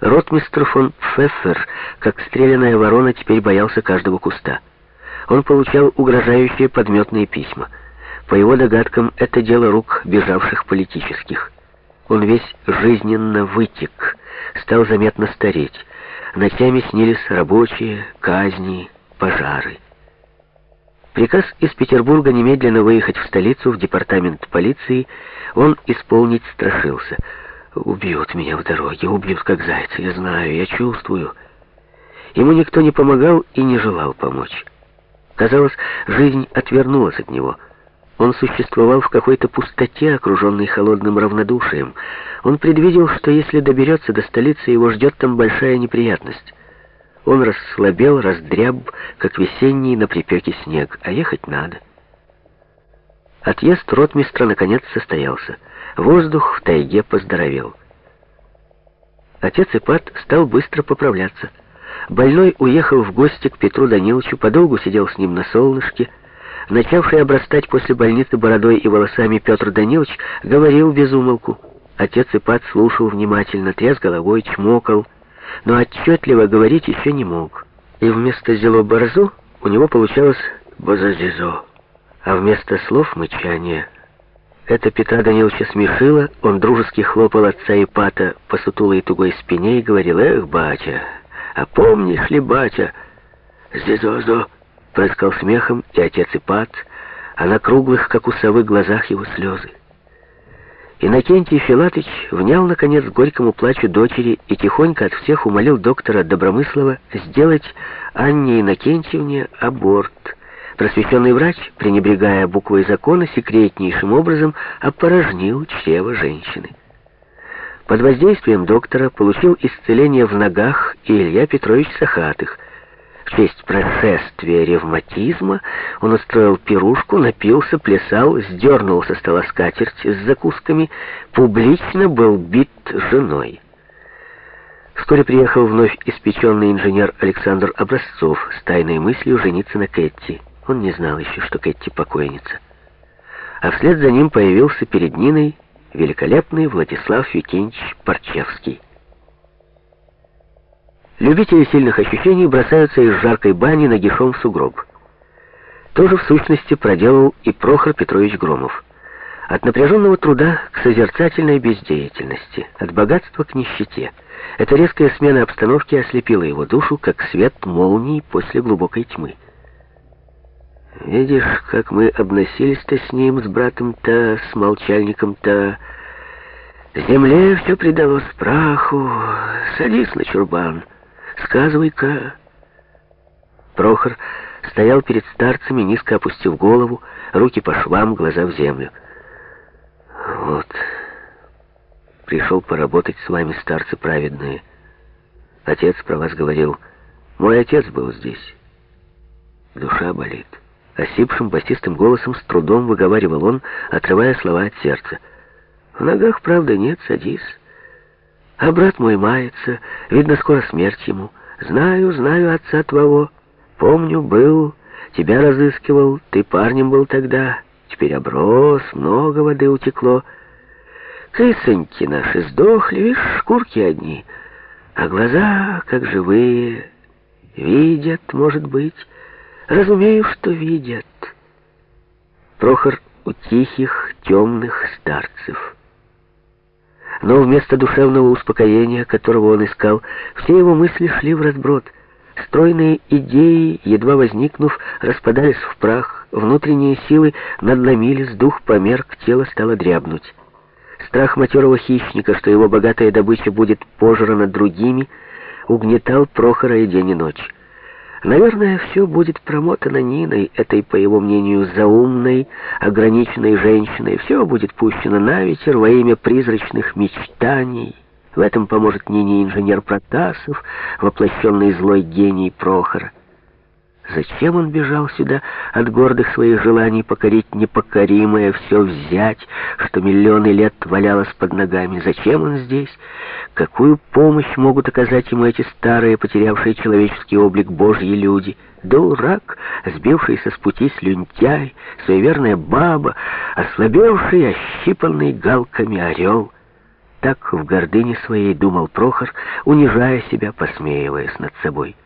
Ротмистр фон Пфеффер, как стрелянная ворона, теперь боялся каждого куста. Он получал угрожающие подметные письма. По его догадкам, это дело рук бежавших политических. Он весь жизненно вытек, стал заметно стареть. Ночами снились рабочие, казни, пожары. Приказ из Петербурга немедленно выехать в столицу, в департамент полиции, он исполнить страшился — Убьют меня в дороге, убьют как зайца, я знаю, я чувствую. Ему никто не помогал и не желал помочь. Казалось, жизнь отвернулась от него. Он существовал в какой-то пустоте, окруженной холодным равнодушием. Он предвидел, что если доберется до столицы, его ждет там большая неприятность. Он расслабел, раздряб, как весенний на припеке снег, а ехать надо. Отъезд ротмистра наконец состоялся. Воздух в тайге поздоровел. Отец Ипат стал быстро поправляться. Больной уехал в гости к Петру Даниловичу, подолгу сидел с ним на солнышке. Начавший обрастать после больницы бородой и волосами Петр Данилович говорил без умолку. Отец Ипат слушал внимательно, тряс головой, чмокал, но отчетливо говорить еще не мог. И вместо «зело борзу» у него получалось «бозазизо», а вместо слов мычание — это Петра Даниловича смешило, он дружески хлопал отца Ипата по сутулой тугой спине и говорил, «Эх, батя, а помнишь ли, батя?» «Зизозо!» — прыскал смехом и отец Ипат, а на круглых, как у совы, глазах его слезы. Иннокентий Филатыч внял, наконец, горькому плачу дочери и тихонько от всех умолил доктора Добромыслова сделать Анне Иннокентьевне аборт — Просвещенный врач, пренебрегая буквой закона, секретнейшим образом опорожнил чрево женщины. Под воздействием доктора получил исцеление в ногах Илья Петрович Сахатых. В честь прошествия ревматизма он устроил пирушку, напился, плясал, сдернул со стола скатерть с закусками, публично был бит женой. Вскоре приехал вновь испеченный инженер Александр Образцов с тайной мыслью жениться на Кэтти. Он не знал еще, что Кэти покойница. А вслед за ним появился перед Ниной великолепный Владислав Викентьевич Парчевский. Любители сильных ощущений бросаются из жаркой бани нагишом в сугроб. Тоже в сущности проделал и Прохор Петрович Громов. От напряженного труда к созерцательной бездеятельности, от богатства к нищете. Эта резкая смена обстановки ослепила его душу, как свет молнии после глубокой тьмы. Видишь, как мы обносились-то с ним, с братом-то, с молчальником-то. Земле все предалось праху. Садись на чурбан, сказывай-ка. Прохор стоял перед старцами, низко опустив голову, руки по швам, глаза в землю. Вот, пришел поработать с вами, старцы праведные. Отец про вас говорил, мой отец был здесь. Душа болит. Осипшим, басистым голосом с трудом выговаривал он, отрывая слова от сердца. «В ногах, правда, нет, садись. А брат мой мается, видно, скоро смерть ему. Знаю, знаю отца твоего. Помню, был, тебя разыскивал, ты парнем был тогда. Теперь оброс, много воды утекло. Кысоньки наши сдохли, видишь, шкурки одни, а глаза, как живые, видят, может быть». Разумею, что видят. Прохор у тихих, темных старцев. Но вместо душевного успокоения, которого он искал, все его мысли шли в разброд. Стройные идеи, едва возникнув, распадались в прах, внутренние силы надломились, дух померк, тело стало дрябнуть. Страх матерого хищника, что его богатая добыча будет пожрана другими, угнетал Прохора и день и ночь. Наверное, все будет промотано Ниной, этой, по его мнению, заумной, ограниченной женщиной. Все будет пущено на ветер во имя призрачных мечтаний. В этом поможет Нине инженер Протасов, воплощенный злой гений Прохора. Зачем он бежал сюда от гордых своих желаний покорить непокоримое, все взять, что миллионы лет валялось под ногами? Зачем он здесь? Какую помощь могут оказать ему эти старые, потерявшие человеческий облик Божьи люди? Дурак, сбившийся с пути слюнтяй, суеверная баба, ослабевший, ощипанный галками орел — Так в гордыне своей думал Прохор, унижая себя, посмеиваясь над собой.